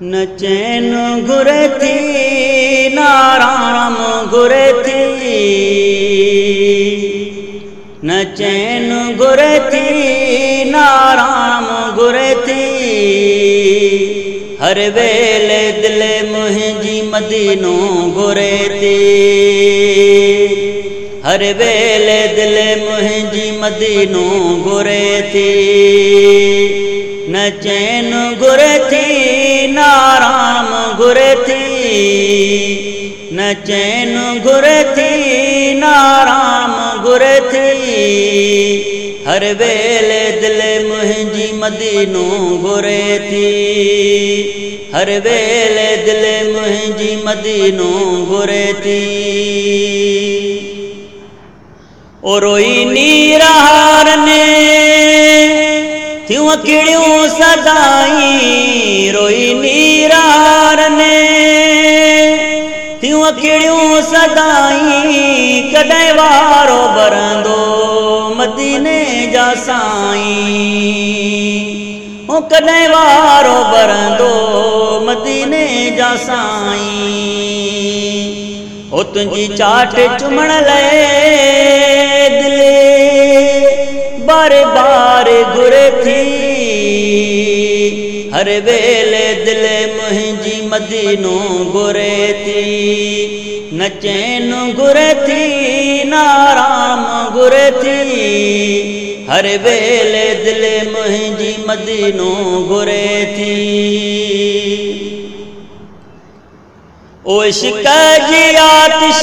نه چين گهري ٿي نارام گهري ٿي نه چين گهري ٿي نارام گهري ٿي هر ويلي دل منهنجي مدينو گهري ٿي هر ويلي دل منهنجي مدينو گهري ٿي نه چين گهري ٿي نارام گهري ٿي. نه چين گهري ٿي نارام گهري ٿي. هر ويلي دل منهنجي مدينو گهري ٿي. هر ويلي دل منهنجي مدينو گهري ٿي. او روئي نيرار ني ٿيون ڪڙيون سدائين روئي نيرار ني. ٿيون ڪڙيون سدائين ڪڏهن وارو ڀرندو مديني جا سائين. او ڪڏهن وارو ڀرندو مديني جا سائين. او تنهنجي چاٽ چمڻ لاءِ دلي بار بار گهري ٿي هر ويلي دل منهنجي مدينو گهري ٿي نه چين گهري ٿي نارام گهري ٿي هر ويلي دل منهنجي مدينو گهري ٿي او عشق جي آتش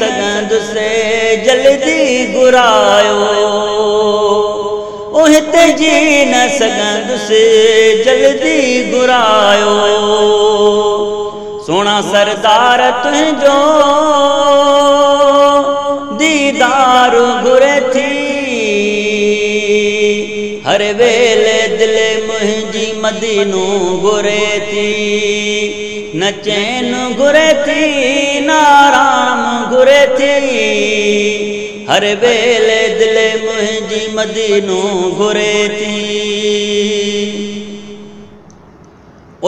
سگهندس جلدي گهرايو. او هتي جي نه سگهندس جلدي گهرايو. سونا سردار تنهنجو ديدار گهري ٿي. هر ويلي دل منهنجي مدينو گهري ٿي نه چين گهري ٿي نارام گهري ٿي. هر ويلي دل منهنجي مدينو گهري ٿي.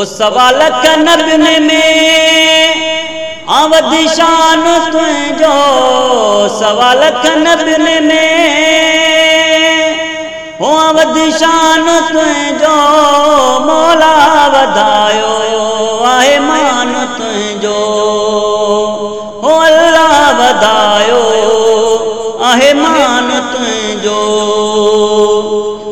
سوال ڪنبن ۾ آود شان تنهنجو. سوال ۾ هو آود شان تنهنجو. مولا وڌايو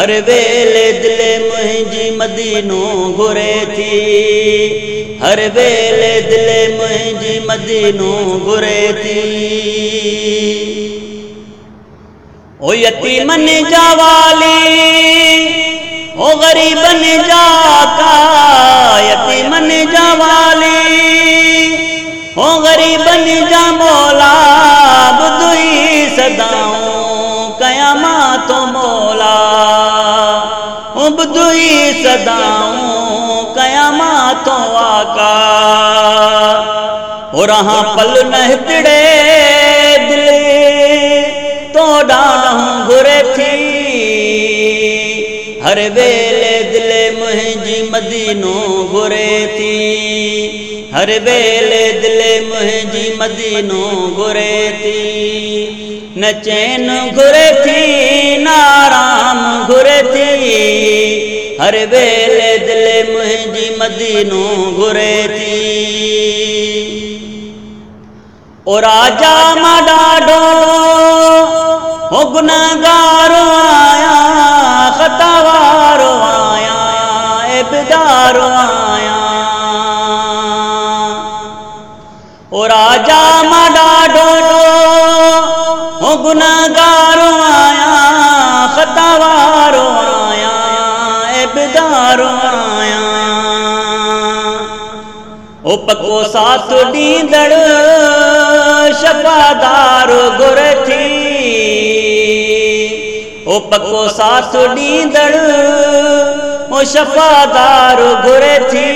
هر ويلي دل منهنجي مدينو گهري ٿي هر ويلي دل منهنجي مدينو گهري ٿي او يتيمن جا والي او غريبن جا ڪا او بڌئي سدائون ڪياما تو آڪا او رها پل نهتڙي دلي تو ڊاهون گهري ٿي هر ويلي دل منهنجي مدينو گهري ٿي هر ويلي دل منهنجي مدينو گهري ٿي نه چين گهري ٿي نارام گهري ٿي هر ويلي دل منهنجي مدينو گهري ٿي. او راجا مان ڏاڍو هو گنهگار ساٿ ڏيندڙ شفادار گر ٿي. او پڪو ساٿ ڏيندڙ او شفادار گر ٿي.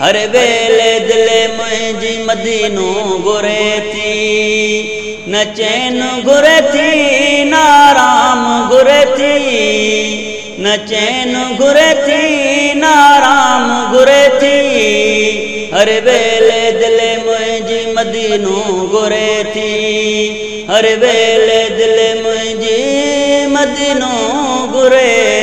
هر ويلي دلي منهنجي مدينو گهري ٿي. نه چين گهري ٿي نه آرام گهري ٿي نه چين گهري ٿي نه آرام گهري ٿي. هر ويلي دلي منهنجي مدينو گهري ٿي. هر ويلي دلي منهنجي مدينو گهري